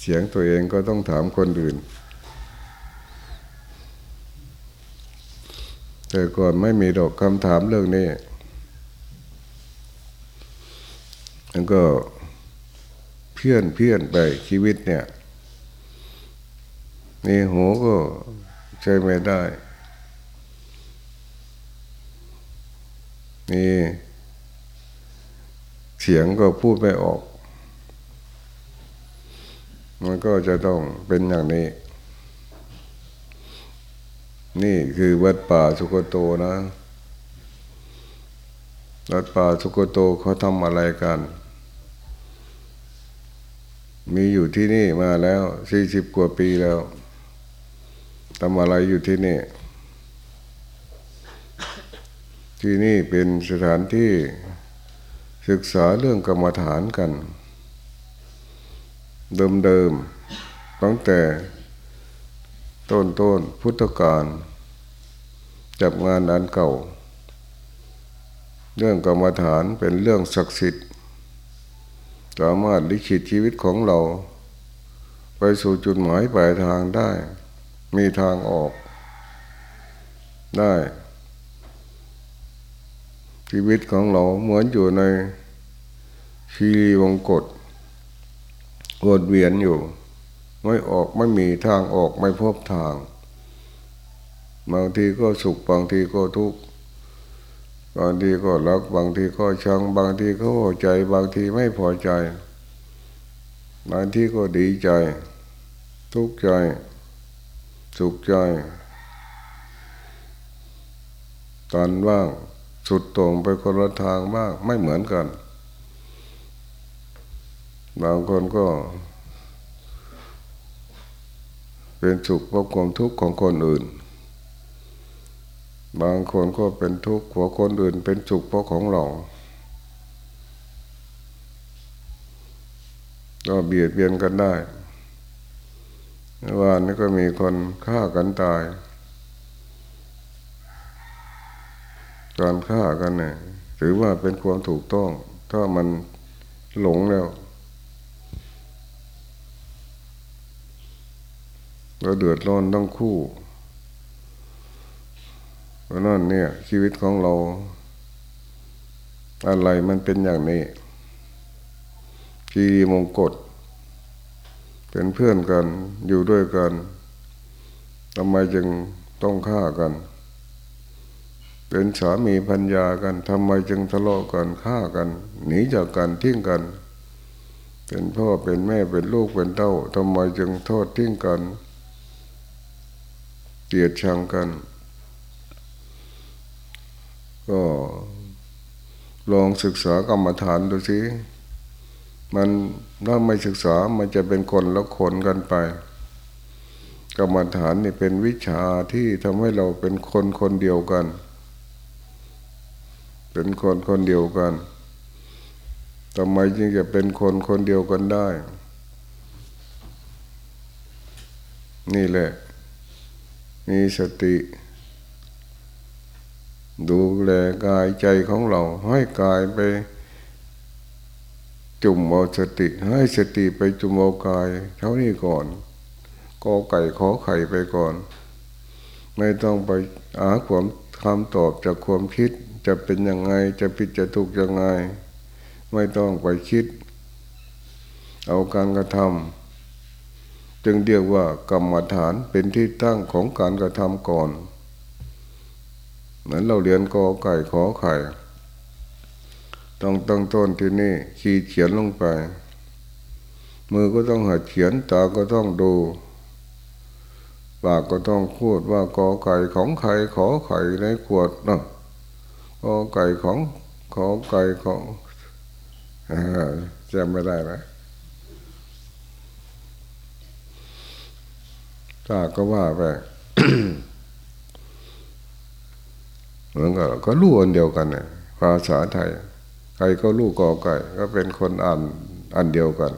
เสียงตัวเองก็ต้องถามคนอื่น แต่ก่อนไม่มีดอกคำถามเรื่องนี้มันก็เพี้ยนเพี้ยนไปชีวิตเนี่ยมีหูก็ใช้ไม่ได้มีเสียงก็พูดไม่ออก มันก็จะต้องเป็นอย่างนี้ นี่คือวัดป่าสุโกโตนะวัดป่าสุโกโตเขาทำอะไรกัน มีอยู่ที่นี่มาแล้วสี่สิบกว่าปีแล้วทำอะไรอยู่ที่นี่ ที่นี่เป็นสถานที่ศึกษาเรื่องกรรมฐานกัน เดิมๆตั้งแต่ต้นต้นพุทธกาลจับงานอันเก่า เรื่องกรรมฐานเป็นเรื่องศักดิ์สิทธิ์ สามารถลิขิตชีวิตของเรา ไปสู่จุดหมายปลายทางได้ มีทางออกได้ ชีวิตของเราเหมือนอยู่ในชีรีวงกฏ วนเวียนอยู่ ไม่ออกไม่มีทางออกไม่พบทาง บางทีก็สุขบางทีก็ทุกข์บางทีก็รักบางทีก็ชัง บางทีก็พอใจ บางทีไม่พอใจ บางทีก็ดีใจ ทุกข์ใจ สุขใจตอนว่าง สุดตรงไปคนละทางบ้างไม่เหมือนกัน บางคนก็ เป็นสุขเพราะความทุกข์ของคนอื่น บางคนก็เป็นทุกข์หัวคนอื่น เป็นสุขเพราะของเราก็เบียดเบียนกันได้ว่านี้ก็มีคนฆ่ากันตาย การฆ่ากันเนี่ยถือว่าเป็นความถูกต้อง ถ้ามันหลงแล้ว เราเดือดร้อนต้องคู่เพราะนั่นเนี่ย ชีวิตของเรา อะไรมันเป็นอย่างนี้ชีมงกฎเป็นเพื่อนกันอยู่ด้วยกันทำไมจึงต้องฆ่ากัน เป็นสามีพัญญากันทำไมจึงทะเลาะกันฆ่ากัน หนีจากกันทิ้งกัน เป็นพ่อเป็นแม่เป็นลูกเป็นเต้าทำไมจึงโทษทิ้งกัน เกลียดชังกัน ก็ลองศึกษากรรมฐานดูสิมันถ้าไม่ศึกษามันจะเป็นคนละคนกันไป กรรมฐานนี่เป็นวิชาที่ทำให้เราเป็นคนคนเดียวกัน เป็นคนคนเดียวกันทำไมจึงจะเป็นคนคนเดียวกันได้ นี่แหละ มีสติ ดูแลกายใจของเราให้กายไป จุ่มเอาสติ ให้สติไปจุ่มเอากาย เท่านี้ก่อนกอไก่ขอไข่ไปก่อน ไม่ต้องไปหาความคำตอบจากความคิดจะเป็นยังไงจะผิดจะถูกยังไง ไม่ต้องไปคิด เอาการกระทำ จึงเรียกว่ากรรมฐานเป็นที่ตั้งของการกระทำก่อน เหมือนเราเรียนกอไก่ขอไข่ต้องตั้งต้นที่นี่ขีดเขียนลงไป มือก็ต้องหัดเขียนตาก็ต้องดูปากก็ต้องพูดว่ากอไก่ของใครขอไข่ในขวดนะกอไก่ของขอไก่ของจำไม่ได้นะ ตาก็ว่าไปเหมือนกับก็รู้อันเดียวกันเนี่ยภาษาไทย ใครก็รู้กอไก่ ก็เป็นคนอ่านอันเดียวกัน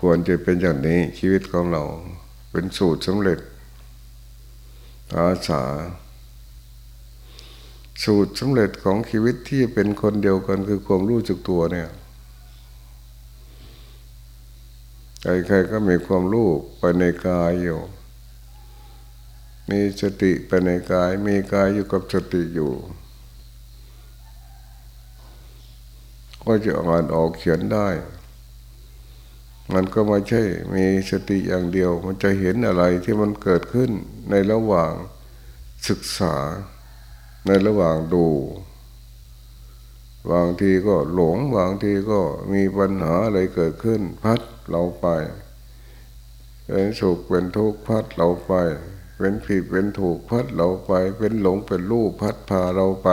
ควรจะเป็นอย่างนี้ชีวิตของเรา เป็นสูตรสำเร็จ ภาษา สูตรสำเร็จของชีวิตที่เป็นคนเดียวกันคือความรู้จักตัวเนี่ย ใครๆก็มีความรู้ไปในกายอยู่ มีสติไปในกาย มีกายอยู่กับสติอยู่ ก็จะอ่านออกเขียนได้ มันก็ไม่ใช่ มีสติอย่างเดียว มันจะเห็นอะไรที่มันเกิดขึ้นในระหว่างศึกษา ในระหว่างดูบางทีก็หลงบางทีก็มีปัญหาอะไรเกิดขึ้น พัด เราไปเป็นสุขเป็นทุกข์พัดเราไป เป็นผิดเป็นถูกพัดเราไป เป็นหลงเป็นรูปพัดพาเราไป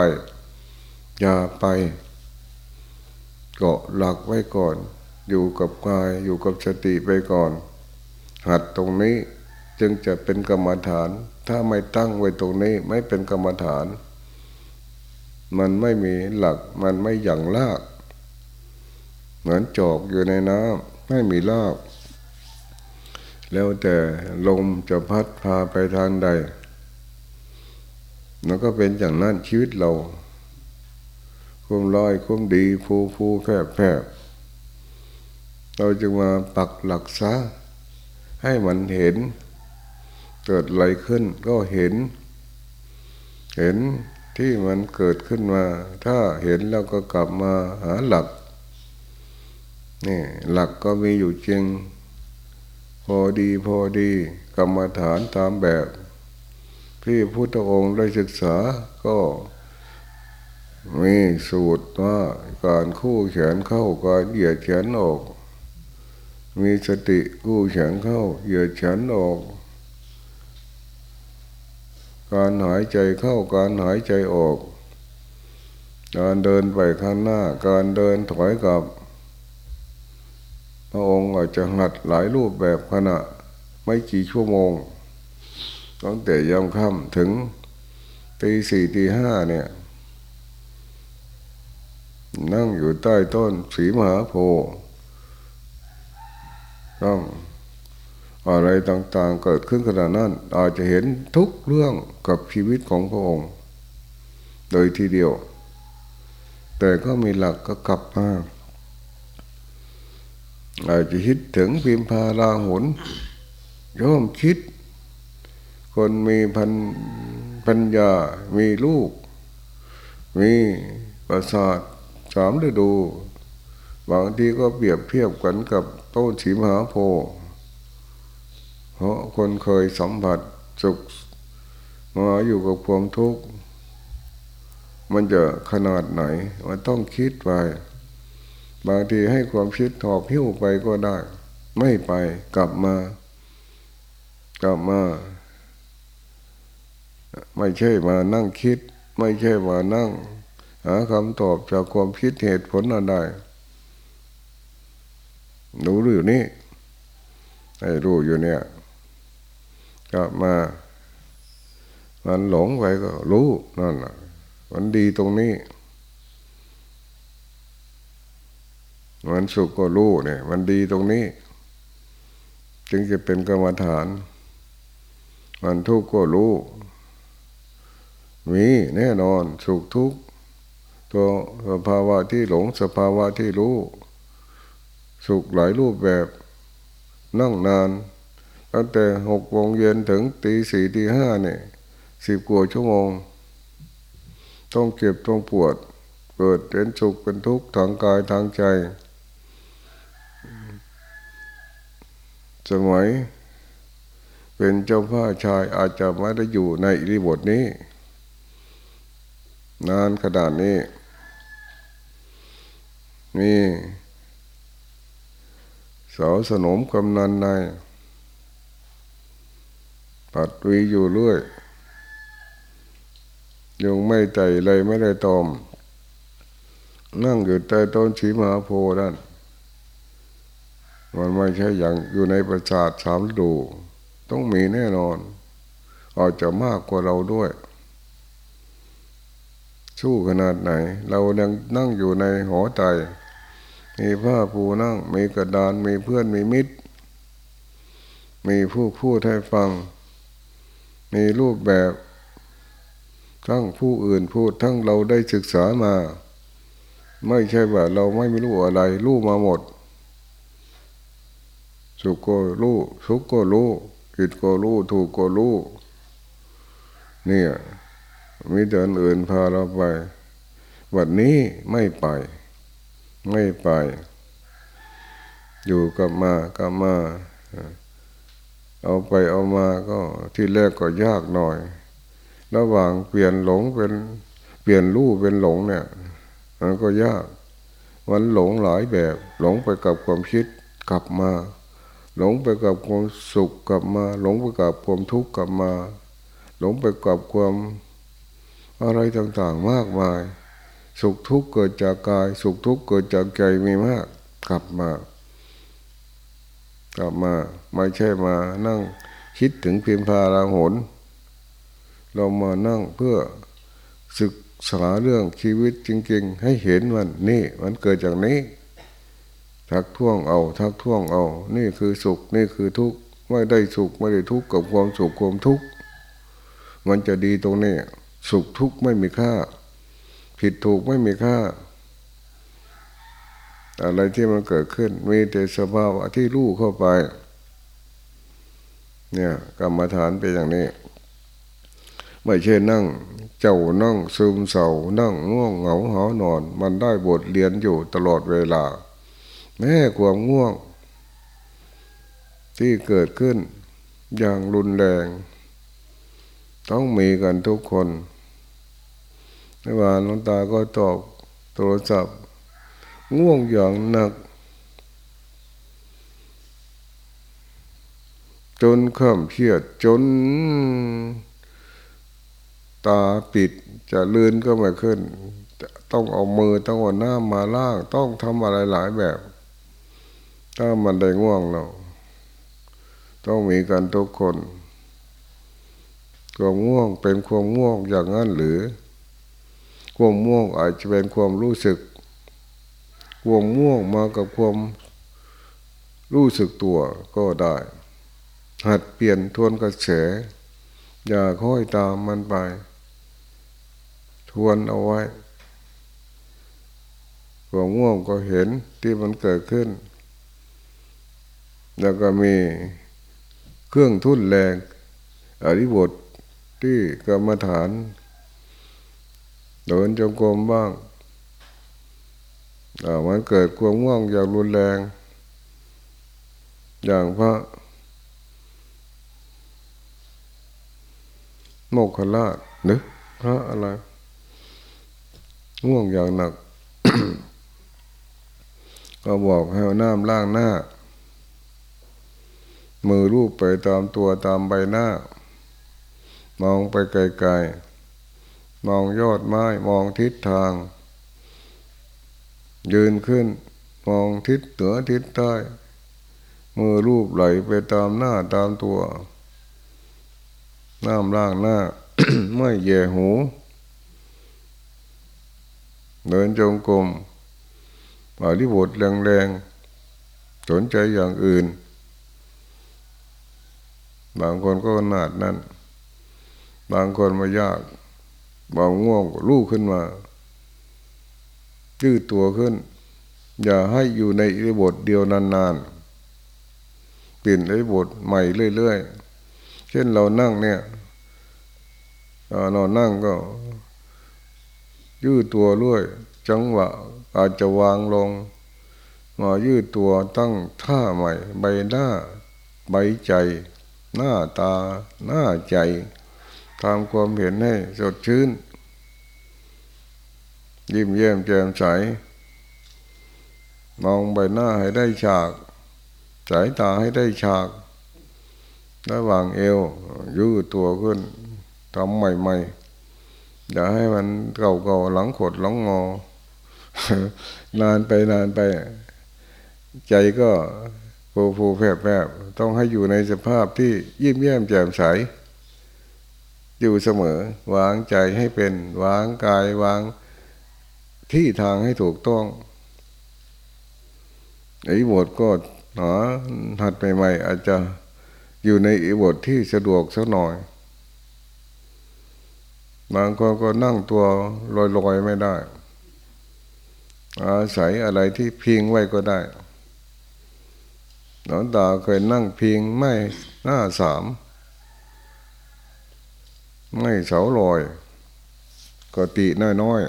อย่าไป เกาะหลักไว้ก่อน อยู่กับกายอยู่กับสติไปก่อน หัดตรงนี้จึงจะเป็นกรรมฐาน ถ้าไม่ตั้งไว้ตรงนี้ไม่เป็นกรรมฐาน มันไม่มีหลักมันไม่หยั่งลาก เหมือนจอกอยู่ในน้ำ ไม่มีลากแล้วแต่ลมจะพัดพาไปทางใดมันก็เป็นอย่างนั้นชีวิตเราคุ้มลอยคุ้มดีฟูฟูแฝบแฝบเราจึงมาปักหลักซะให้มันเห็น เกิดอะไรขึ้นก็เห็น เห็นที่มันเกิดขึ้นมา ถ้าเห็นแล้วก็กลับมาหาหลัก นี่หลักก็มีอยู่จริง พอดีพอดี กรรมฐานตามแบบพี่พุทธองค์ได้ศึกษาก็มีสูตรว่าการคู่แขนเข้าการเหยียดแขนออก มีสติคู่แขนเข้า เหยียดแขนออก การหายใจเข้าการหายใจออก การเดินไปข้างหน้า การเดินถอยกลับ พระองค์อาจจะหัดหลายรูปแบบขณะ ไม่กี่ชั่วโมงตั้งแต่ยามค่ำถึงตีสี่ตีห้าเนี่ย นั่งอยู่ใต้ต้นสีมหาโพธิ์ต้องอะไรต่างๆเกิดขึ้นขณะนั้น อาจจะเห็นทุกเรื่องกับชีวิตของพระองค์ โดยทีเดียว แต่ก็มีหลักก็กลับมา อาจจะคิดถึงพิมพาลาหุนย่อมคิด คนมีพันปัญญา มีลูก มีประสาทสามฤดู บางทีก็เปรียบเทียบกันกับต้นสีมหาโพธิ์เพราะคนเคยสัมผัสสุขมาอยู่กับความทุกข์ มันจะขนาดไหน มันต้องคิดไป บางทีให้ความคิดถอกหิ้วไปก็ได้ ไม่ไปกลับมา กลับมา ไม่ใช่มานั่งคิด ไม่ใช่มานั่ง หาคำตอบจากความคิดเหตุผลอะไรรู้อยู่นี่ให้รู้อยู่เนี่ยกลับมา มันหลงไปก็รู้นั่นแหละมันดีตรงนี้ มันสุขก็รู้เนี่ย มันดีตรงนี้ จึงจะเป็นกรรมฐาน มันทุกข์ก็รู้ มีแน่นอน สุขทุกข์ตัวสภาวะที่หลงสภาวะที่รู้ สุขหลายรูปแบบนั่งนานตั้งแต่หกโมงเย็นถึงตีสี่ตีห้าเนี่ยสิบกว่าชั่วโมง ต้องเก็บต้องปวด เกิดเป็นสุขเป็นทุกข์ทางกายทางใจ สมัยเป็นเจ้าพ่อชายอาจจะไม่ได้อยู่ในอิริบทนี้ นานขนาดนี้มีสาวสนมกำนันในปัดวีอยู่เรื่อยยังไม่ใจเลยไม่ได้ตอม นั่งอยู่ใต้ต้นชีมาโพนั่น มันไม่ใช่อย่างอยู่ในประสาทสามดู ต้องมีแน่นอน อาจจะมากกว่าเราด้วย สู้ขนาดไหน เรายังนั่งอยู่ในหอใจ มีผ้าปูนั่ง มีกระดาน มีเพื่อน มีมิตร มีผู้พูดให้ฟัง มีรูปแบบ ทั้งผู้อื่นพูดทั้งเราได้ศึกษามา ไม่ใช่ว่าเราไม่รู้อะไร รู้มาหมด สุขก็รู้ทุกข์ก็รู้ผิดก็รู้ถูกก็รู้เนี่ยมีเดินอื่นพาเราไป วันนี้ไม่ไป ไม่ไป อยู่กับมากับมา เอาไปเอามาก็ที่แรกก็ยากหน่อย ระหว่างเปลี่ยนหลงเป็นเปลี่ยนรู้เป็นหลงเนี่ยมันก็ยาก มันหลงหลายแบบ หลงไปกับความคิดกลับมา หลงไปกับความสุขกลับมา หลงไปกับความทุกข์กลับมา หลงไปกับความอะไรต่างๆมากมาย สุขทุกข์เกิดจากกาย สุขทุกข์เกิดจากใจมีมาก กลับมา กลับมาไม่ใช่มานั่งคิดถึงเพียงพาราหนเรามานั่งเพื่อศึกษาเรื่องชีวิตจริง ๆ ให้เห็นมันนี่ มันเกิดจากนี้ ทักท่วงเอา ทักท่วงเอา นี่คือสุข นี่คือทุกข์ ไม่ได้สุขไม่ได้ทุกข์กับความสุขความทุกข์ มันจะดีตรงนี้ สุขทุกข์ไม่มีค่า ผิดถูกไม่มีค่า อะไรที่มันเกิดขึ้น มีแต่สภาวะที่รู้เข้าไป เนี่ยกรรมฐานเป็นอย่างนี้ ไม่ใช่นั่งเจ้านั่งซึมเศร้านั่งง่วงเหงาหานอน มันได้บทเรียนอยู่ตลอดเวลา แม้ความง่วง ที่เกิดขึ้นอย่างรุนแรง ต้องมีกันทุกคนในวันหลวงตาก็ตอบโทรศัพท์ง่วงอย่างหนัก จนข้ามเพียดจน ตาปิดจะลื่นก็ไม่ขึ้น ต้องเอามือต้องเอาหน้ามาล่าง ต้องทำอะไรหลายแบบ ถ้ามันได้ง่วงเรา ต้องมีกันทุกคนความง่วงเป็นความง่วงอย่างนั้นหรือ ความง่วงอาจจะเป็นความรู้สึก ความง่วงมากับความรู้สึกตัวก็ได้ หัดเปลี่ยนทวนกระแส อย่าค่อยตามมันไป ทวนเอาไว้ ความง่วงก็เห็นที่มันเกิดขึ้น แล้วก็มีเครื่องทุ่นแรงอริบทที่กรรมฐานเดินจงกรมบ้างมันเกิดความง่วงอย่างรุนแรง อย่างพระโมกขลาชหรือพระอะไร ง่วงอย่างหนัก ก็บอกให้น้ำล้างหน้า มือรูปไปตามตัวตามใบหน้า มองไปไกลๆ มองยอดไม้มองทิศทาง ยืนขึ้น มองทิศเหนือทิศใต้มือรูปไหลไปตามหน้าตามตัว น้ำล้างหน้า ไม่แย่หู เดินจงกรมปาริบทแรงๆ สนใจอย่างอื่น บางคนก็หนาดนั้นบางคนมายาก บางง่วงลูกขึ้นมายืดตัวขึ้น อย่าให้อยู่ในอิบทเดียวนานๆ เปลี่ยนอิบทใหม่เรื่อยๆ เช่นเรานั่งเนี่ยเรานั่งก็ ยืดตัวด้วยจังหวะอาจจะวางลง มายืดตัวตั้งท่าใหม่ ใบหน้า ใบใจ หน้าตาหน้าใจทำความเห็นให้สดชื่น ยิ้มแย้มแจ่มใส มองใบหน้าให้ได้ฉาก สายตาให้ได้ฉาก ระหว่างเอวยืดตัวขึ้นทำใหม่ๆอย่าให้มันเก่าเก่าหลังขดหลังงอ นานไปนานไป ใจก็โผล่แผบแผบ ต้องให้อยู่ในสภาพที่ยิ้มแย้มแจ่มใส อยู่เสมอ วางใจให้เป็น วางกายวางที่ทางให้ถูกต้องไอ้บทก็หาหัดใหม่ๆอาจจะอยู่ในอิบทที่สะดวกสักหน่อยบางคนก็นั่งตัวลอยๆไม่ได้ อาศัยอะไรที่พิงไว้ก็ได้ หลวงตาเคยนั่งพิงไม่หน้าสาม ไม่เสาลอยกติน้อย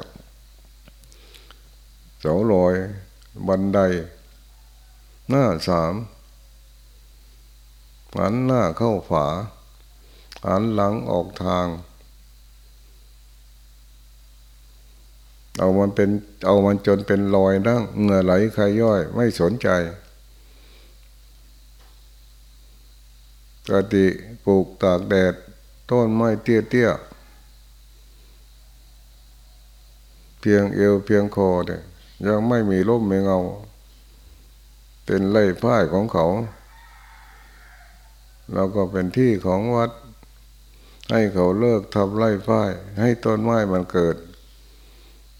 ๆเสาลอย บันได หน้าสามหันหน้าเข้าฝาหันหลังออกทางเอามันเป็นเอามันจนเป็นรอยนั่งเหงื่อไหลใครย่อย ไม่สนใจ กติปลูกตากแดด ต้นไม้เตี้ยเตี้ยเพียงเอวเพียงคอเนี่ยยังไม่มีร่มไม่เงา เป็นไร่พ่ายของเขา แล้วก็เป็นที่ของวัด ให้เขาเลิกทำไร่พ่าย ให้ต้นไม้มันเกิด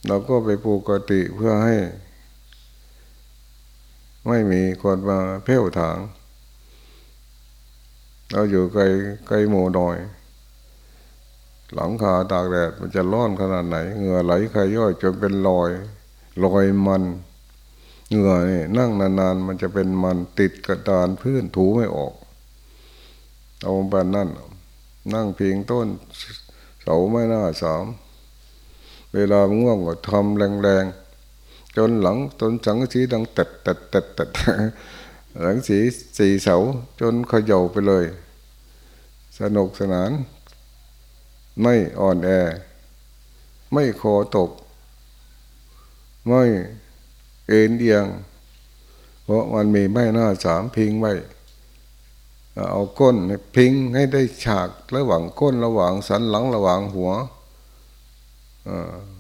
เราก็ไปปลูกกติเพื่อให้ ไม่มีคนมาเพ่วถาง เราอยู่ไกลไกลหมู่หน่อย หลังคาตากแดดมันจะร้อนขนาดไหน เหงื่อไหลใครย่อยจนเป็นรอยรอยมัน เหงื่อนี่นั่งนานๆมันจะเป็นมันติดกระดานพื้นถูไม่ออก เอาแบบนั่นนั่งพิงต้นเสาไม่น่าสาม เวลาง่วงก็ทำแรงๆจนหลังต้นสังสีดังตัดตัดตัดตัด หลังสีสี่เสาจนขย่าไปเลย สนุกสนาน ไม่อ่อนแอ ไม่คอตก ไม่เอ็นเอียง เพราะมันมีไม่หน้าสามพิงไว้เอาก้นพิงให้ได้ฉากระหว่างก้นระหว่างสันหลังระหว่างหัว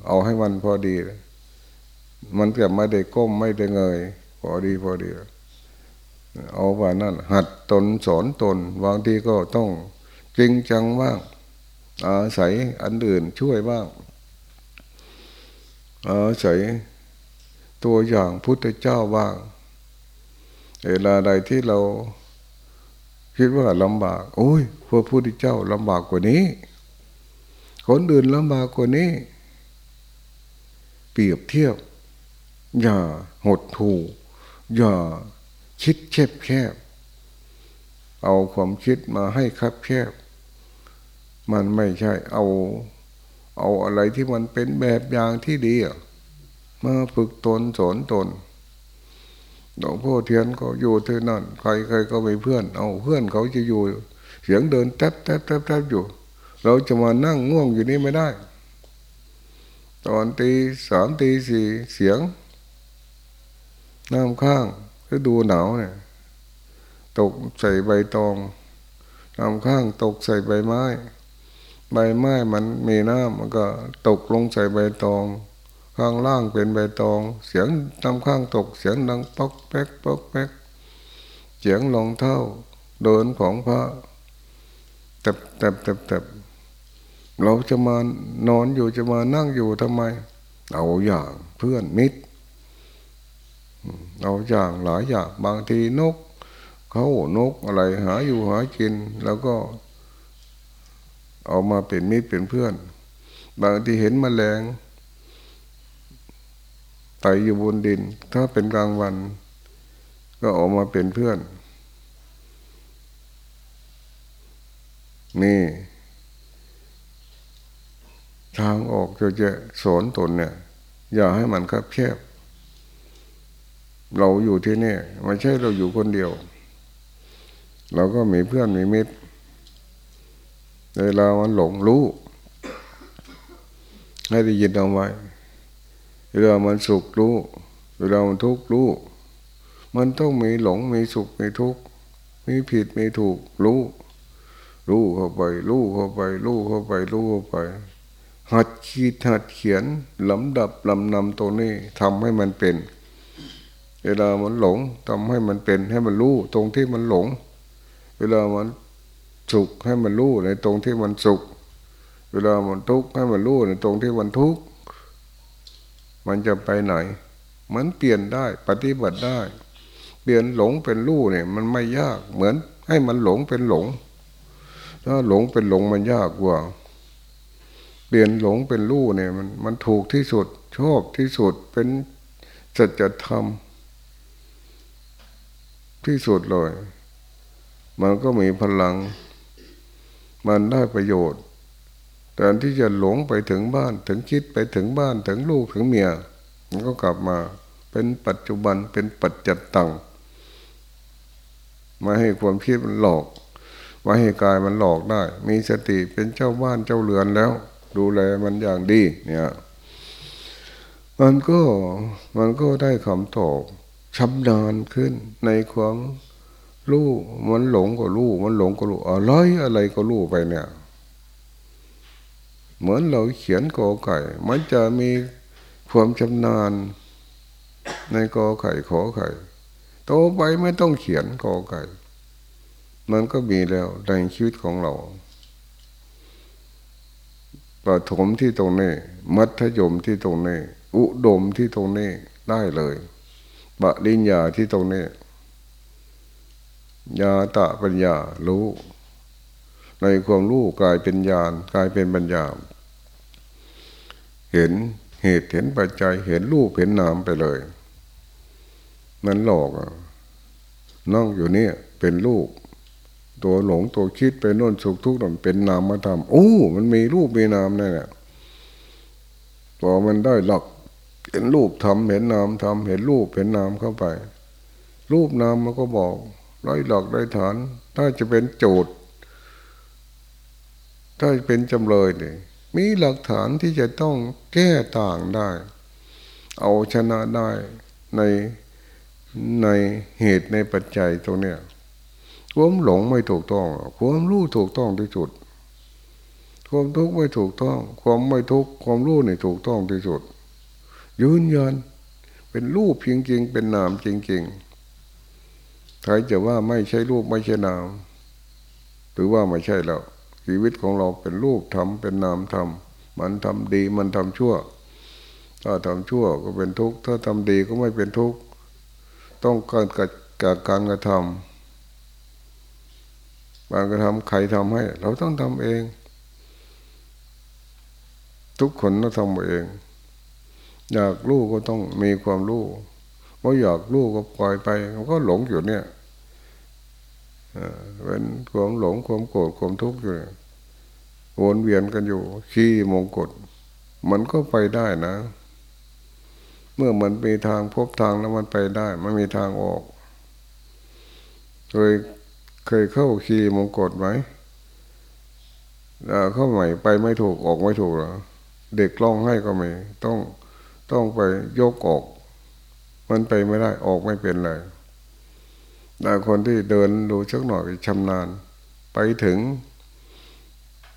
เอาให้มันพอดี มันเกือบไม่ได้ก้มไม่ได้เงย พอดีพอดี เอาว่านั่น หัดตนสอนตนบางทีก็ต้องจริงจังบ้าง อาศัยอันอื่นช่วยบ้าง อาศัยตัวอย่างพุทธเจ้าบ้าง เวลาใดที่เราคิดว่าลำบาก โอ้ยพระพุทธเจ้าลำบากกว่านี้ คนอื่นลำบากกว่านี้ เปรียบเทียบ อย่าหดถูอย่า คิดแคบแคบเอาความคิดมาให้คับแคบ มันไม่ใช่ เอา เอาอะไรที่มันเป็นแบบอย่างที่ดีมาฝึกตนสอนตนหลวงพ่อเทียนก็อยู่ที่นั่น ใครใครก็มีเพื่อน เอาเพื่อนเขาจะอยู่ เสียงเดินแทบแทบแทบแทบอยู่ เราจะมานั่งง่วงอยู่นี่ไม่ได้ ตอนตีสามตีสี่เสียงน้ำข้าง ฤดูหนาวเนี่ยตกใส่ใบตองทำข้างตกใส่ใบไม้ ใบไม้มันมีน้ำมันก็ตกลงใส่ใบตอง ข้างล่างเป็นใบตอง เสียงทำข้างตกเสียงดังป๊อกแป๊กป๊อกแป๊กเสียงรองเท้าเดินของพระแต่แต่แต่แต่เราจะมานอนอยู่จะมานั่งอยู่ทำไม เอาอย่างเพื่อนมิตร เอาอย่างหลายอย่างบางทีนก เขานกอะไรหาอยู่หากิน แล้วก็ เอามาเป็นมิตรเป็นเพื่อน บางทีเห็นมแมลงไต่อยู่บนดิน ถ้าเป็นกลางวัน ก็ออกมาเป็นเพื่อน นี่ ทางออกจะจะสอนตนเนี่ย อย่าให้มันคับแคบ เราอยู่ที่นี่ไม่ใช่เราอยู่คนเดียว เราก็มีเพื่อนมีมิตรเวลามันหลงรู้ ให้ได้ยินเอาไว้เวลามันสุขรู้เวลามันทุกข์รู้ มันต้องมีหลงมีสุขมีทุกข์มีผิดมีถูกรู้ รู้เข้าไป รู้เข้าไป รู้เข้าไป รู้เข้าไปหัดคิดหัดเขียนลำดับลำนำตัวนี้ทำให้มันเป็น เวลามันหลงทำให้มันเป็นให้มันรู้ตรงที่มันหลง เวลามันสุขให้มันรู้ในตรงที่มันสุข เวลามันทุกข์ให้มันรู้ในตรงที่มันทุกข์มันจะไปไหน มันเปลี่ยนได้ปฏิบัติได้ เปลี่ยนหลงเป็นรู้เนี่ยมันไม่ยากเหมือนให้มันหลงเป็นหลง ถ้าหลงเป็นหลงมันยากกว่า เปลี่ยนหลงเป็นรู้เนี่ยมันมันถูกที่สุดชอบที่สุดเป็นสัจธรรม ที่สุดเลย มันก็มีพลัง มันได้ประโยชน์แต่ที่จะหลงไปถึงบ้านถึงคิดไปถึงบ้านถึงลูกถึงเมีย มันก็กลับมา เป็นปัจจุบันเป็นปัจจัตตังมาให้ความคิดมันหลอกมาให้กายมันหลอกได้ มีสติเป็นเจ้าบ้านเจ้าเรือนแล้ว ดูแลมันอย่างดีเนี่ย มันก็มันก็ได้คำตอบ ชำนาญขึ้นในความรู้มันหลงก็รู้มันหลงก็รู้อะไรอะไรก็รู้ไปเนี่ย เหมือนเราเขียนกอไก่ มันจะมีความชำนาญในกอไข่ขอไข่โตไปไม่ต้องเขียนกอไก่ มันก็มีแล้วในชีวิตของเราปฐมที่ตรงนี้ มัธยมที่ตรงนี้ อุดมที่ตรงนี้ได้เลย บะลิญญาที่ตรงนี้ญาตะปัญญารู้ ในความรู้กลายเป็นญาณกลายเป็นปัญญา เห็นเหตุเห็นปัจจัยเห็นรูปเห็นนามไปเลยมันหลอกอะนั่งอยู่เนี่ย เป็นรูปตัวหลงตัวคิดไปโน่นสุขทุกข์นั่นเป็นนามมาทำโอ้มันมีรูปมีนามนี่แหละพอมันได้หลัก เห็นรูปทำเห็นนามทำเห็นรูปเห็นนามเข้าไป รูปนามมันก็บอกได้หลักได้ฐาน ถ้าจะเป็นโจทย์ ถ้าเป็นจำเลยเนี่ยมีหลักฐานที่จะต้องแก้ต่างได้ เอาชนะได้ในในเหตุในปัจจัยตรงเนี้ยความหลงไม่ถูกต้องความรู้ถูกต้องที่สุดความทุกข์ไม่ถูกต้อง ความไม่ทุกข์ความรู้นี่ถูกต้องที่สุด ยืนยันเป็นรูปจริงๆ เป็นนามจริงๆใครจะว่าไม่ใช่รูปไม่ใช่นามหรือว่าไม่ใช่แล้วชีวิตของเราเป็นรูปทำเป็นนามทำมันทำดีมันทำชั่ว ถ้าทำชั่วก็เป็นทุกข์ถ้าทำดีก็ไม่เป็นทุกข์ต้องการกับการกระทำการกระทำใครทำให้ เราต้องทำเอง ทุกคนต้องทำเอง อยากรู้ก็ต้องมีความรู้ว่าอยากรู้ก็ปล่อยไปมันก็หลงอยู่เนี่ยเป็นความหลงความโกรธความทุกข์อยู่วนเวียนกันอยู่ ขี้มงกฎมันก็ไปได้นะ เมื่อมันมีทางพบทางแล้วมันไปได้มันมีทางออก เคยเคยเข้าขี้มงกฎไหมเข้าใหม่ไปไม่ถูกออกไม่ถูกหรอเด็กร้องให้ก็ไม่ต้อง ต้องไปยกออก มันไปไม่ได้ออกไม่เป็นเลยแต่คนที่เดินดูชักหน่อยชำนาญ ไปถึง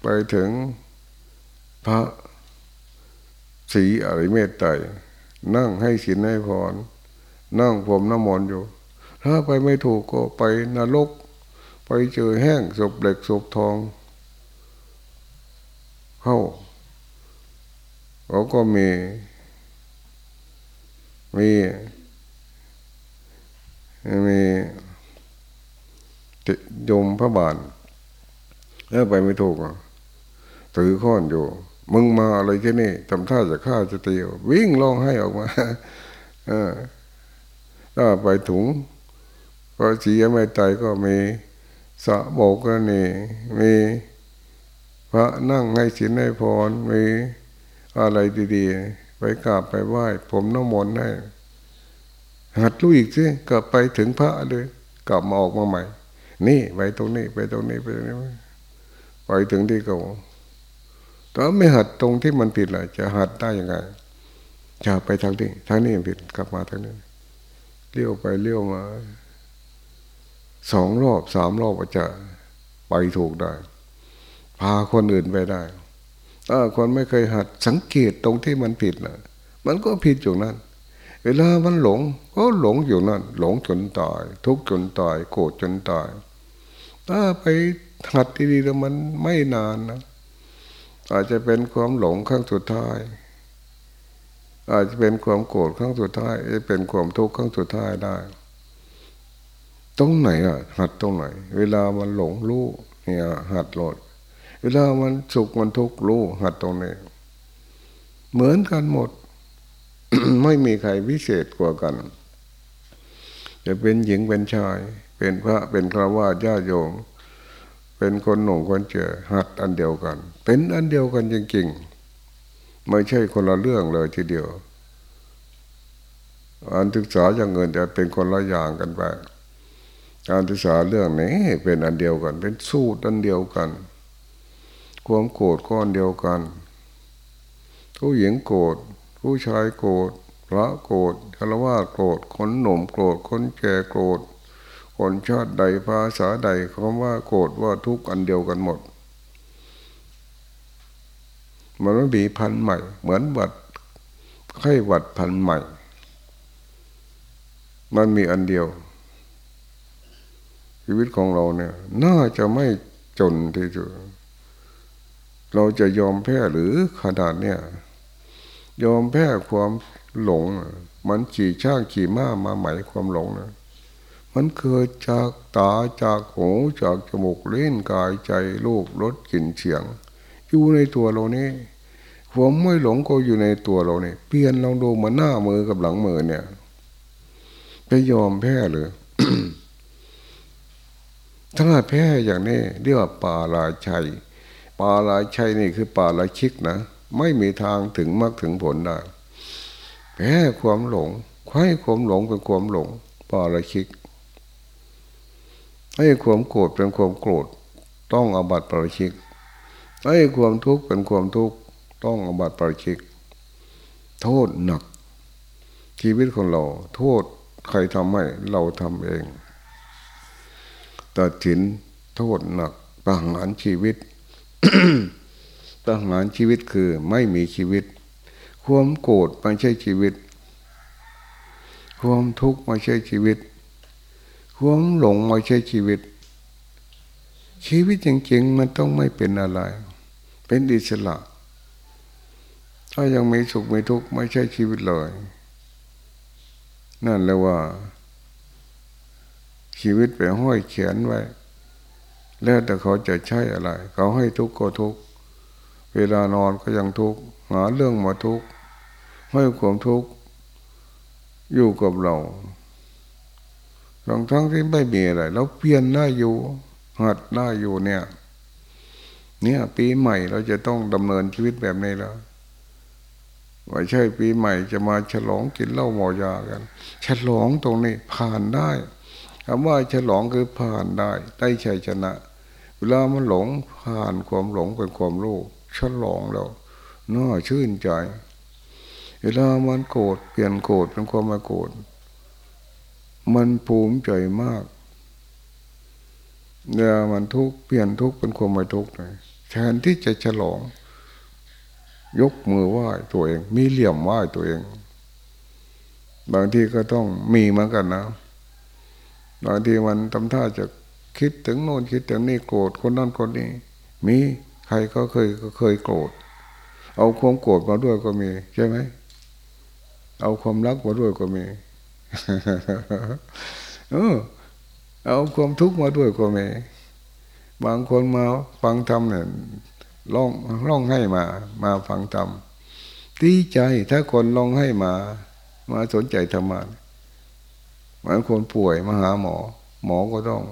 ไปถึงพระสีอริเมตไตนั่งให้ศีลให้พรนั่งผมน้ำมนต์อยู่ ถ้าไปไม่ถูกก็ไปนรก ไปเจอแห้งศพเหล็กศพทอง เข้าเขาก็มี มีมีโยมพระบาทแล้วไปไม่ถูกถือข้อนอยู่ มึงมาอะไรที่นี่ทำท่าจะฆ่าจะตีวิ่งร้องให้ออกมาถ้าไปถุงพระสีไม่ตายก็มีสะโบกนี่มีพระนั่งให้ศีลให้พรมีอะไรดีๆ ไปกราบไปไหว้ ผมน้ำมนต์ให้หัดรู้อีกสิกลับไปถึงพระเลย กลับมาออกมาใหม่ นี่ไปตรงนี้ไปตรงนี้ไปตรงนี้ไปถึงที่เก่าถ้าไม่หัดตรงที่มันผิดล่ะ จะหัดได้ยังไงจะไปทางนี้ทางนี้ผิดกลับมาทางนี้เลี้ยวไปเลี้ยวมาสองรอบสามรอบจะไปถูกได้ พาคนอื่นไปได้ ถ้าคนไม่เคยหัดสังเกตตรงที่มันผิดนะมันก็ผิดอยู่นั้นเวลามันหลง ก็หลงอยู่นั่น หลงจนตาย ทุกข์จนตาย โกรธจนตาย ถ้าไปหัดดีๆแล้วมันไม่นานนะอาจจะเป็นความหลงครั้งสุดท้าย อาจจะเป็นความโกรธครั้งสุดท้ายจะเป็นความทุกข์ครั้งสุดท้ายได้ ตรงไหนอะ หัดตรงไหน เวลามันหลงรู้เนี่ยหัดโหลด เวลามันสุขมันทุกข์รู้หัดตรงนี้ เหมือนกันหมด ไม่มีใครพิเศษกว่ากัน จะเป็นหญิงเป็นชาย เป็นพระเป็นคราวาญาโยม เป็นคนหนุ่มคนเจอหัดอันเดียวกัน เป็นอันเดียวกันจริงๆ ไม่ใช่คนละเรื่องเลยทีเดียวการศึกษาอย่างเงินจะเป็นคนละอย่างกันไปการศึกษาเรื่องนี้เป็นอันเดียวกัน เป็นสูตรอันเดียวกัน ความโกรธก้อนเดียวกัน ผู้หญิงโกรธผู้ชายโกรธพระโกรธคารวะโกรธคนหนุ่มโกรธคนแก่โกรธคนชาติใดภาษาใดคำว่าโกรธว่าทุกอันเดียวกันหมด มันไม่มีพันใหม่ เหมือนวัดไข้หวัดพันใหม่ มันมีอันเดียว ชีวิตของเราเนี่ย น่าจะไม่จนที่สุด เราจะยอมแพ้หรือขนาดเนี่ยยอมแพ้ความหลง มันขี่ช่างขี่ม้ามาไหมความหลงนะมันเกิดจากตาจากหูจากจมูกเล่นกายใจรูปรสกลิ่นเสียง อยู่ในตัวเรานี่ความไม่หลงก็อยู่ในตัวเราเนี่ยเปลี่ยนลองดูมาหน้ามือกับหลังมือเนี่ยไปยอมแพ้หรือถ้าแพ้อย่างนี้เรียกว่าป่าลาชัย ปาลาชัยนี่คือปาลาชิกนะ ไม่มีทางถึงมรรคถึงผลได้แพ้ความหลงให้ความหลงเป็นความหลงปาราชิก ให้ความโกรธเป็นความโกรธ ต้องอบัตปาราชิก ให้ความทุกข์เป็นความทุกข์ต้องอบัตปาราชิก โทษหนัก ชีวิตของเรา โทษใครทำให้เราทำเองตัดสินโทษหนักประหารชีวิต ทหารชีวิตคือไม่มีชีวิต ความโกรธไม่ใช่ชีวิต ความทุกข์ไม่ใช่ชีวิต ความหลงไม่ใช่ชีวิต ชีวิตจริงๆมันต้องไม่เป็นอะไร เป็นอิสระ ถ้ายังมีสุขมีทุกข์ไม่ใช่ชีวิตเลย นั่นเลยว่า ชีวิตไปห้อยเขียนไว้ แล้วแต่เขาจะใช่อะไร เขาให้ทุกข์ก็ทุกข์เวลานอนก็ยังทุกข์หาเรื่องมาทุกข์ให้ความทุกข์อยู่กับเราทั้งทั้งที่ไม่มีอะไรเราเปลี่ยนหน้อยู่ หัดหน้อยู่เนี่ย เนี่ยปีใหม่เราจะต้องดำเนินชีวิตแบบนี้แล้วไม่ใช่ปีใหม่จะมาฉลองกินเหล้าเมายากัน ฉลองตรงนี้ผ่านได้คำว่าฉลองคือผ่านได้ ได้ชัยชนะ เวลามันหลงผ่านความหลงเป็นความรู้ฉลองแล้วน่าชื่นใจ เวลามันโกรธเปลี่ยนโกรธเป็นความมาโกรธมันภูมิใจมากเวลามันทุกข์เปลี่ยนทุกข์เป็นความไม่ทุกข์เลยแทนที่จะฉลอง ยกมือไหว้ตัวเอง มีเหลี่ยมไหว้ตัวเอง บางทีก็ต้องมีเหมือนกันนะบางทีมันทำท่าจะ คิดถึงโน่นคิดถึงนี่โกรธคนนั้นคนนี้ มีใครก็เคยก็เคยโกรธเอาความโกรธมาด้วยก็มี ใช่ไหมเอาความรักมาด้วยก็มีเออเอาความทุกข์มาด้วยก็มีบางคนมาฟังธรรมเนี่ยร้องร้องให้มา มาฟังธรรมดีใจถ้าคนร้องให้มา มาสนใจธรรมะเหมือนคนป่วยมาหาหมอ หมอก็ต้อง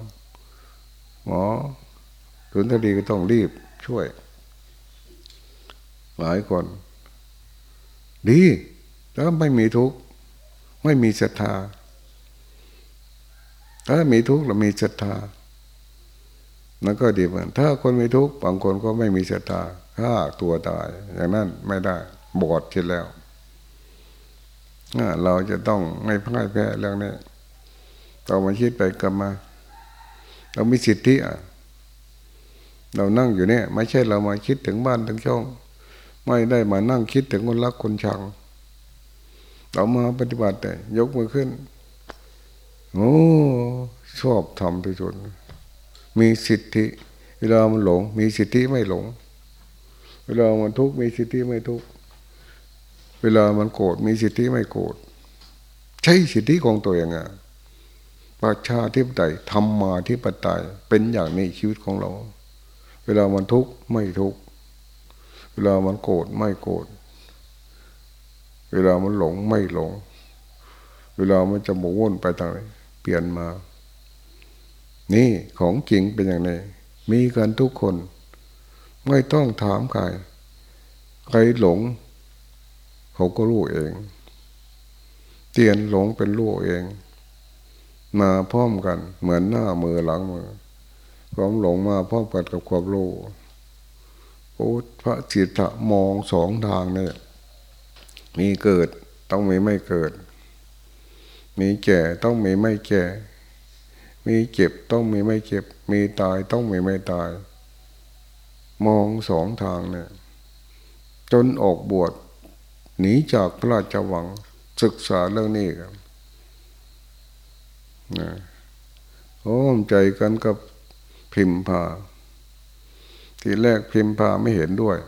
หมอสุนทรีก็ต้องรีบช่วย หลายคน ดีแล้วไม่มีทุกข์ไม่มีศรัทธาถ้ามีทุกข์เรามีศรัทธานั่นก็ดีเหมือนถ้าคนมีทุกข์บางคนก็ไม่มีศรัทธาฆ่าตัวตาย อย่างนั้นไม่ได้ บอดทีแล้วเราจะต้องไม่พ่ายแพ้เรื่องนี้ต่อมาคิดไปกลับมา เรามีสิทธิอะเรานั่งอยู่เนี่ย ไม่ใช่เรามาคิดถึงบ้านถึงช่อง ไม่ได้มานั่งคิดถึงคนรักคนชังเรามาปฏิบัติแต่ยกมือขึ้น โอ้ชอบทำที่สุดมีสิทธิ เวลามันหลง มีสิทธิไม่หลง เวลามันทุกข์มีสิทธิไม่ทุกข์เวลามันโกรธมีสิทธิไม่โกรธใช้สิทธิของตัวเองอะ ประชาธิปไตยธรรมาธิปไตยเป็นอย่างนี้ชีวิตของเรา เวลามันทุกข์ไม่ทุกข์เวลามันโกรธไม่โกรธเวลามันหลงไม่หลง เวลามันจะหมุนไปทางไหนเปลี่ยนมา นี่ของจริงเป็นอย่างนี้มีกันทุกคน ไม่ต้องถามใครใครหลง เขาก็รู้เอง เตียนหลงเป็นรู้เอง มาพร้อมกัน เหมือนหน้ามือหลังมือความหลงมาพร้อมกันกับความรู้โอ้พระจิตตะมองสองทางเนี่ยมีเกิดต้องมีไม่เกิด มีแก่ต้องมีไม่แก่ มีเจ็บต้องมีไม่เจ็บ มีตายต้องมีไม่ตาย มองสองทางเนี่ยจนออกบวชหนีจากพระราชวังศึกษาเรื่องนี้ครับน โอ้มใจกันกับพิมพา ทีแรกพิมพาไม่เห็นด้วย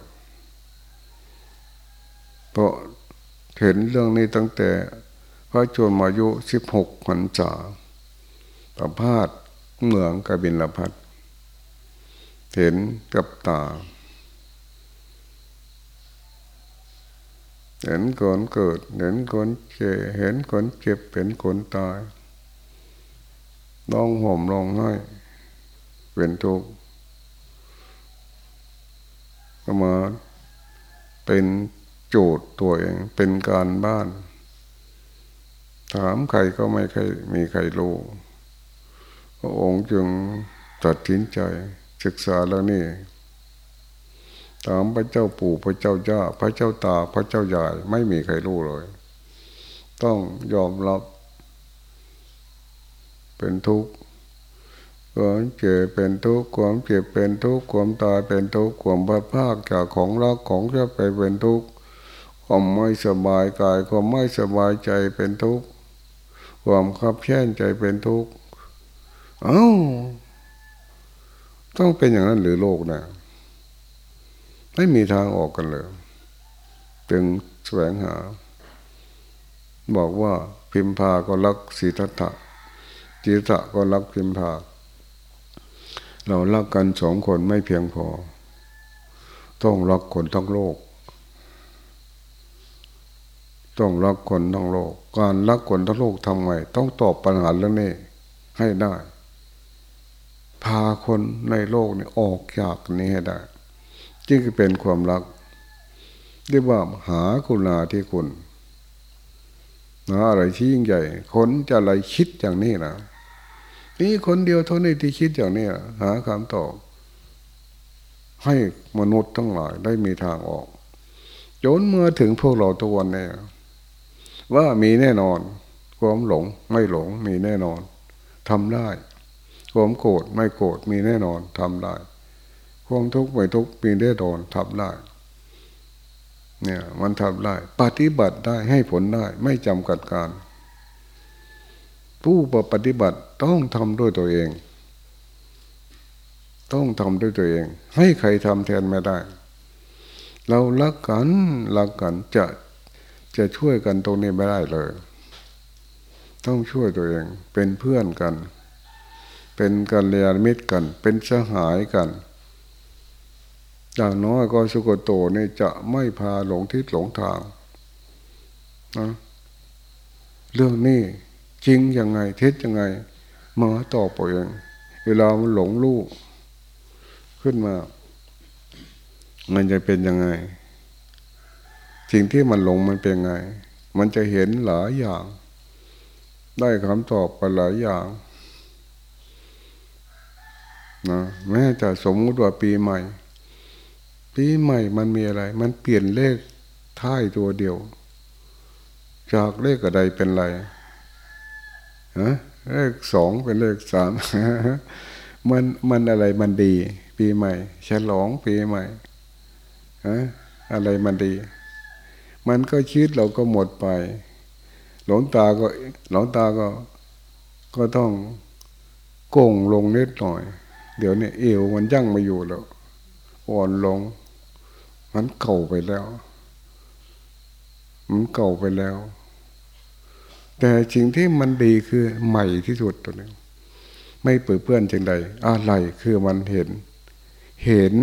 เพราะเห็นเรื่องนี้ตั้งแต่พระชนมายุสิบหกพรรษาประพาสเมืองกบินลพัทเห็นกับตา เห็นคนเกิด เห็นคนเจ็บเห็นคนเจ็บ เห็นคนตาย ลองห่มลองให้เป็นทุกข์ก็มาเป็นโจทย์ตัวเอง เป็นการบ้าน ถามใครก็ไม่ใครมีใครรู้พระองค์จึงตัดสินใจศึกษาแล้วนี่ถามพระเจ้าปู่พระเจ้าย่าพระเจ้าตา พระเจ้าใหญ่ไม่มีใครรู้เลย ต้องยอมรับ เป็นทุกข์ความเจ็บเป็นทุกข์ความเจ็บเป็นทุกข์ความตายเป็นทุกข์ความพัดภาคจากของรักของจะไปเป็นทุกข์ความไม่สบายกายความไม่สบายใจเป็นทุกข์ความขับแค้นใจเป็นทุกข์เอ้าต้องเป็นอย่างนั้นหรือโลกนะไม่มีทางออกกันเลยจึงแสวงหา บอกว่าพิมพาก็รักสีทัตถะ จิตะก็รักพิมพาเรารักกันสองคนไม่เพียงพอ ต้องรักคนทั้งโลก ต้องรักคนทั้งโลก การรักคนทั้งโลกทำไงต้องตอบปัญหาเรื่องนี้ให้ได้ พาคนในโลกนี้ออกจากนี้ให้ได้จึงเป็นความรักเรียกว่าหาคุณาที่คุณ หาอะไรที่ยิ่งใหญ่ คนจะอะไรคิดอย่างนี้นะนี่คนเดียวเท่านี้ที่คิดอย่างนี้หาคำตอบให้มนุษย์ทั้งหลายได้มีทางออกจนเมื่อถึงพวกเราตัววันนี้ว่ามีแน่นอนความหลงไม่หลงมีแน่นอนทำได้ ความโกรธไม่โกรธมีแน่นอนทำได้ ความทุกข์ไม่ทุกข์มีได้โดนทำได้ เนี่ยมันทำได้ ปฏิบัติได้ให้ผลได้ ไม่จำกัดการ ผู้ปฏิบัติต้องทำด้วยตัวเอง ต้องทำด้วยตัวเอง ให้ใครทำแทนไม่ได้ เราลักกันลักกันจะจะช่วยกันตรงนี้ไม่ได้เลย ต้องช่วยตัวเอง เป็นเพื่อนกัน เป็นกัลยาณมิตรกัน เป็นสหายกัน อย่างน้อยก็สุกโตนี่จะไม่พาหลงทิศหลงทางนะเรื่องนี้จริงยังไง เท็จยังไงมาตอบเองเวลามันหลงลูกขึ้นมา มันจะเป็นยังไงสิ่งที่มันหลงมันเป็นไง มันจะเห็นหลายอย่าง ได้คำตอบไปหลายอย่างนะแม้จะสมมติว่าปีใหม่ ปีใหม่มันมีอะไร มันเปลี่ยนเลขท้ายตัวเดียว จากเลขอะไรเป็นไรฮะเลขสองเป็นเลขสามมันมันอะไรมันดี ปีใหม่ ฉลองปีใหม่ฮะอะไรมันดี มันก็ชีวิตเราก็หมดไป หลงตาก็หลงตาก็ ก็ต้องโก่งลงนิดหน่อย เดี๋ยวนี้เอวมันยั่งมาอยู่แล้วอ่อนลง มันเก่าไปแล้ว มันเก่าไปแล้ว แต่สิ่งที่มันดีคือใหม่ที่สุดตัวนึงไม่เปื้อเพื่อนจึงใด อะไรคือมันเห็น เห็น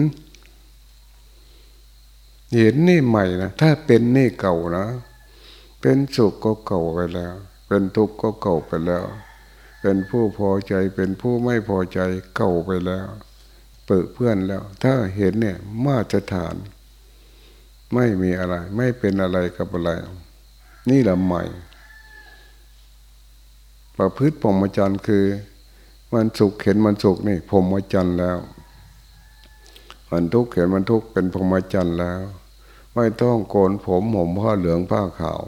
เห็นนี่ใหม่นะถ้าเป็นนี่เก่านะ เป็นสุขก็เก่าไปแล้ว เป็นทุกข์ก็เก่าไปแล้ว เป็นผู้พอใจเป็นผู้ไม่พอใจเก่าไปแล้ว เปิดเพื่อนแล้ว ถ้าเห็นเนี่ยมาตรฐาน ไม่มีอะไร ไม่เป็นอะไรกับอะไร นี่แหละใหม่ ประพฤติพรหมจรรย์คือ มันสุขเห็นมันสุขนี่พรหมจรรย์แล้วมันทุกข์เห็นมันทุกข์เป็นพรหมจรรย์แล้ว ไม่ต้องโกนผมห่มผ้าเหลืองผ้าขาว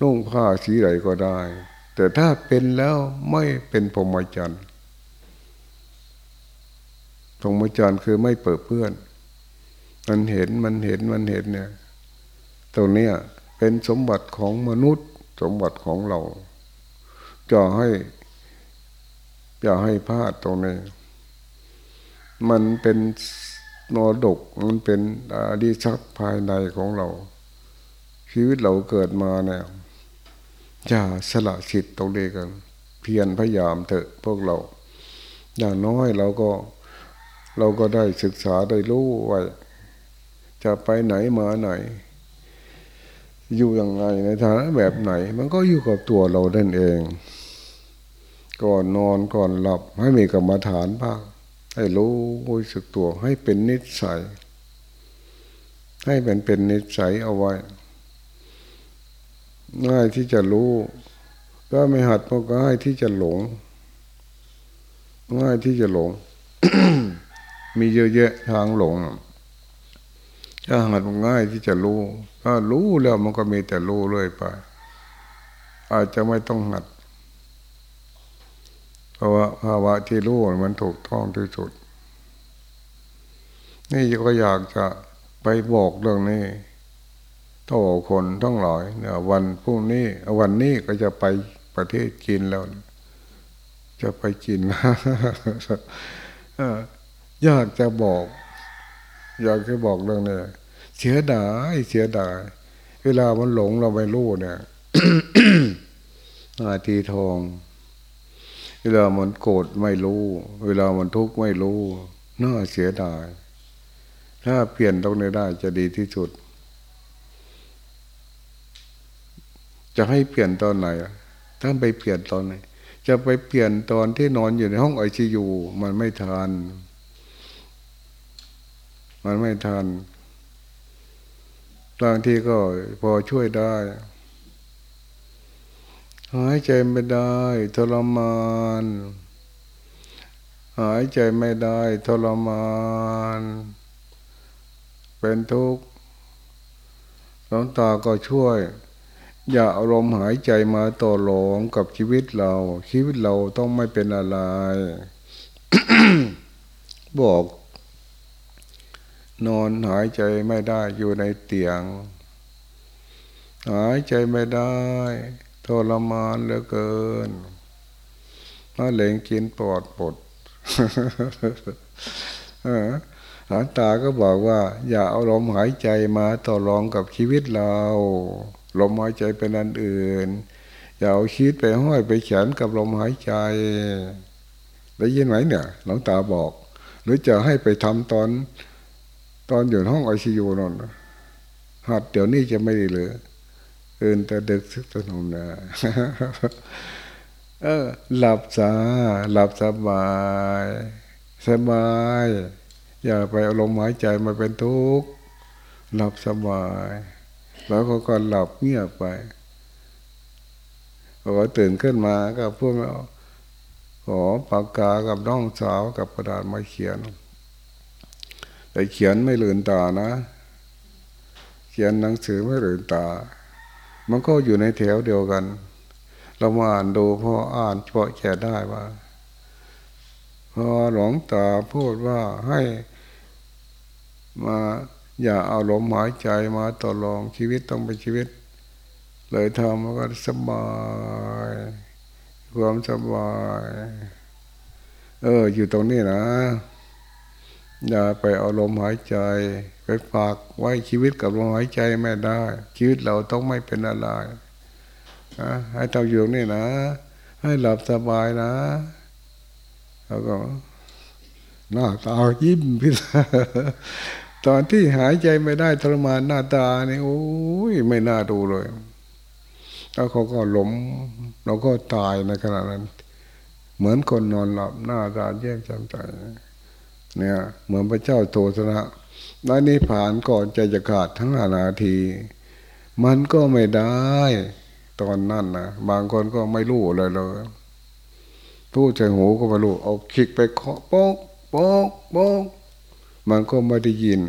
นุ่งผ้าสีไหนก็ได้ แต่ถ้าเป็นแล้วไม่เป็นพรหมจรรย์พรหมจรรย์คือไม่เปิดเพื่อน มันเห็นมันเห็นมันเห็นเนี่ย ตรงนี้เป็นสมบัติของมนุษย์สมบัติของเราจะให้อย่าให้พลาดตรงนี้ มันเป็นนอดกมันเป็นอดีชักภายในของเรา ชีวิตเราเกิดมาเนี่ยอย่าสละสิทธิ์ตรงนี้กัน เพียรพยายามเถอะพวกเรา อย่างน้อยเราก็เราก็ได้ศึกษาได้รู้ไว้ จะไปไหนมาไหน อยู่ยังไงในฐานะแบบไหน มันก็อยู่กับตัวเราเด่นเอง ก่อนนอนก่อนหลับให้มีกรรมฐานบ้างให้รู้รู้สึกตัวให้เป็นนิสัย ให้เป็นเป็นนิสัยเอาไว้ ง่ายที่จะรู้ ก็ไม่หัดก็ง่ายที่จะหลง ง่ายที่จะหลง มีเยอะแยะทางหลง ถ้าหัดง่ายที่จะรู้ ถ้ารู้แล้วมันก็มีแต่รู้เรื่อยไป อาจจะไม่ต้องหัด เพราะว่าภาวะที่รู้มันถูกต้องที่สุด นี่ก็อยากจะไปบอกเรื่องนี้ต่อคนทั้งหลายเนี่ยวันพรุ่งนี้วันนี้ก็จะไปประเทศจีนแล้ว จะไปจีนนะอยากจะบอก อยากจะบอกเรื่องนี้เสียดายเสียดาย เวลามันหลงเราไม่รู้เนี่ยนาทีทอง เวลามันโกรธไม่รู้ เวลามันทุกข์ไม่รู้น่าเสียดาย ถ้าเปลี่ยนตรงนี้ได้จะดีที่สุด จะให้เปลี่ยนตอนไหนถ้าไปเปลี่ยนตอนไหนจะไปเปลี่ยนตอนที่นอนอยู่ในห้องไอซียูมันไม่ทัน มันไม่ทันบางทีก็พอช่วยได้หายใจไม่ได้ทรมาน หายใจไม่ได้ทรมาน เป็นทุกข์หลวงตาก็ช่วย อย่าอารมณ์หายใจมาต่อหลงกับชีวิตเรา ชีวิตเราต้องไม่เป็นอะไร บอก นอนหายใจไม่ได้อยู่ในเตียง หายใจไม่ได้ทรมานเหลือเกินมาเหลงกินปอดปดหลานตาก็บอกว่า อย่าเอาลมหายใจมาต่อรองกับชีวิตเรา ลมหายใจเป็นอันอื่น อย่าเอาชีวิตไปห้อยไปแขนกับลมหายใจ ได้ยินไหมเนี่ย หลวงตาบอก หรือจะให้ไปทำตอน ตอนอยู่ห้องไอซียูนอนหัดเดี๋ยวนี้จะไม่ดีเลยตื่นแต่ดึกสักตนึ่งนะเออ หลับซาหลับสบาย สบาย อย่าไปอารมหายใจมาเป็นทุกข์หลับสบาย แล้วก็ก็หลับเงียบไปพอตื่นขึ้นมาก็พูดว่าขอปากกากับน้องสาวกับกระดาษมาเขียน แต่เขียนไม่ลืนตานะ เขียนหนังสือไม่ลืนตา มันก็อยู่ในแถวเดียวกัน เรามาอ่านดูพออ่านพอแก่ได้ว่าพอหลวงตาพูดว่าให้มาอย่าเอาลมหายใจมาต่อรองชีวิตต้องเป็นชีวิต เลยทำมันก็สบายความสบาย เออ อยู่ตรงนี้นะ อย่าไปเอาลมหายใจ ไปฝากไว้ชีวิตกับลมหายใจไม่ได้ ชีวิตเราต้องไม่เป็นอะไรให้เราอยู่นี่นะ ให้หลับสบายนะแล้วก็หน้าตายิ้มพี่ตอนที่หายใจไม่ได้ทรมานหน้าตานี่โอ้ยไม่น่าดูเลยแล้วเขาก็หลมเราก็ตายในขณะนั้น เหมือนคนนอนหลับหน้าตาเยี่ยมจำใจ เนี่ย เหมือนพระเจ้าโทสนะและนิพพานก่อนใจจะขาดทั้งหานาที มันก็ไม่ได้ ตอนนั้นนะบางคนก็ไม่รู้เลยเลยผู้ใจหูก็ไม่รู้เอาคลิกไปเคาะโป๊กโป๊กโป๊กมันก็ไม่ได้ยิน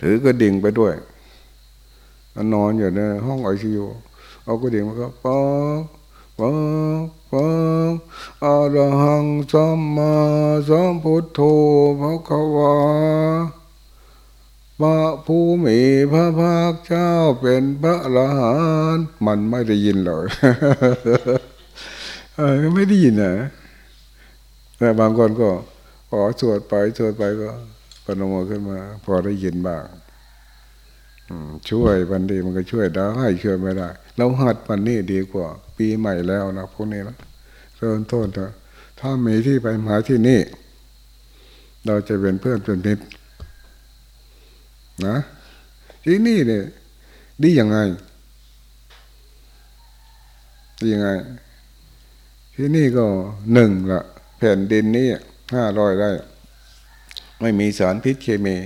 ถือกระดิ่งไปด้วยนอนอยู่ในห้องไอซียูเอากระดิ่งมันก็ป๊อก ป๊อกป๊อกอรหังสัมมาสัมพุทโธพระขวาพระผู้มีพระภาคเจ้าเป็นพระอรหันต์มันไม่ได้ยินเลยเออไม่ได้ยินนะแต่บางคนก็ขอสวดไปสวดไปก็ปนมือขึ้นมา พอได้ยินบ้างช่วยวันดีมันก็ช่วยได้ช่วยไม่ได้ เราหัดวันนี้ดีกว่า ปีใหม่แล้วนะพวกนี้นะเริ่มต้นเถอะถ้ามีที่ไปหาที่นี่ เราจะเป็นเพื่อนเป็นมิตรนะที่นี่เนี่ยดียังไงดียังไง ที่นี่ก็หนึ่งละแผ่นดินนี้ห้าร้อยได้ ไม่มีสารพิษเคมี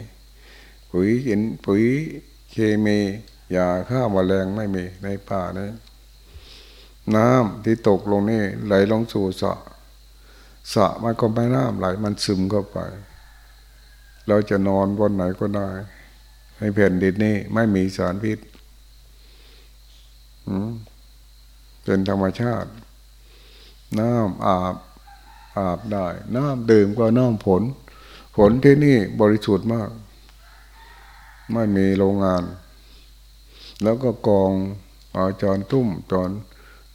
ปุ๋ยหินปุ๋ยเคมียาฆ่าแมลงไม่มีในป่านี้ น้ำที่ตกลงนี่ไหลลงสู่สระสระมันก็ไม่น้ำไหลมันซึมเข้าไป เราจะนอนบนไหนก็ได้ในแผ่นดินนี้ไม่มีสารพิษเป็นธรรมชาติ น้ำอาบ อาบได้ น้ำดื่มก็น้ำผล ผลที่นี่บริสุทธิ์มาก ไม่มีโรงงาน แล้วก็กองอาจารย์ตุ้มตอน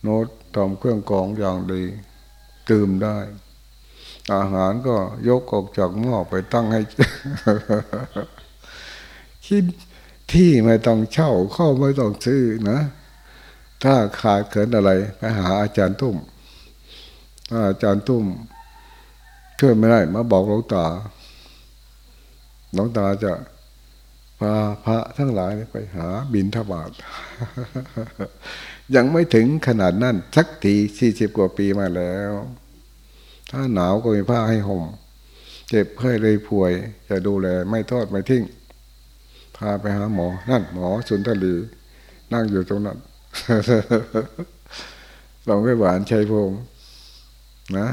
โน้ตทำเครื่องกองอย่างดีตื่มได้ อาหารก็ยกออกจากหม้อไปตั้งให้คิดที่ไม่ต้องเช่าข้าไม่ต้องซื้อนะ ถ้าขาดเขินอะไรไปหาอาจารย์ตุ้มถ้าอาจารย์ตุ้มช่วยไม่ได้มาบอกหลวงตาหลวงตาจะพาพระทั้งหลายไปหาบินทบาท ยังไม่ถึงขนาดนั้นสักทีสี่สิบกว่าปีมาแล้ว ถ้าหนาวก็มีผ้าให้ห่ม เจ็บไข้เลยป่วย จะดูแลไม่ทอดไม่ทิ้ง พาไปหาหมอ นั่นหมอสุนทรีนั่งอยู่ตรงนั้นหลวงพ่หวานชัยพงศ์นะ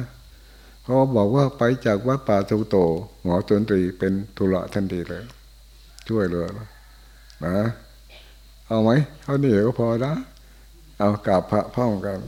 เขาบอกว่าไปจากวัดป่าสุโต หมอสุนทรีเป็นธุระทันทีเลย ช่วยเหลือนะเอาไหมเท่านี้ก็พอนะ เอากราบพระพร้อมกัน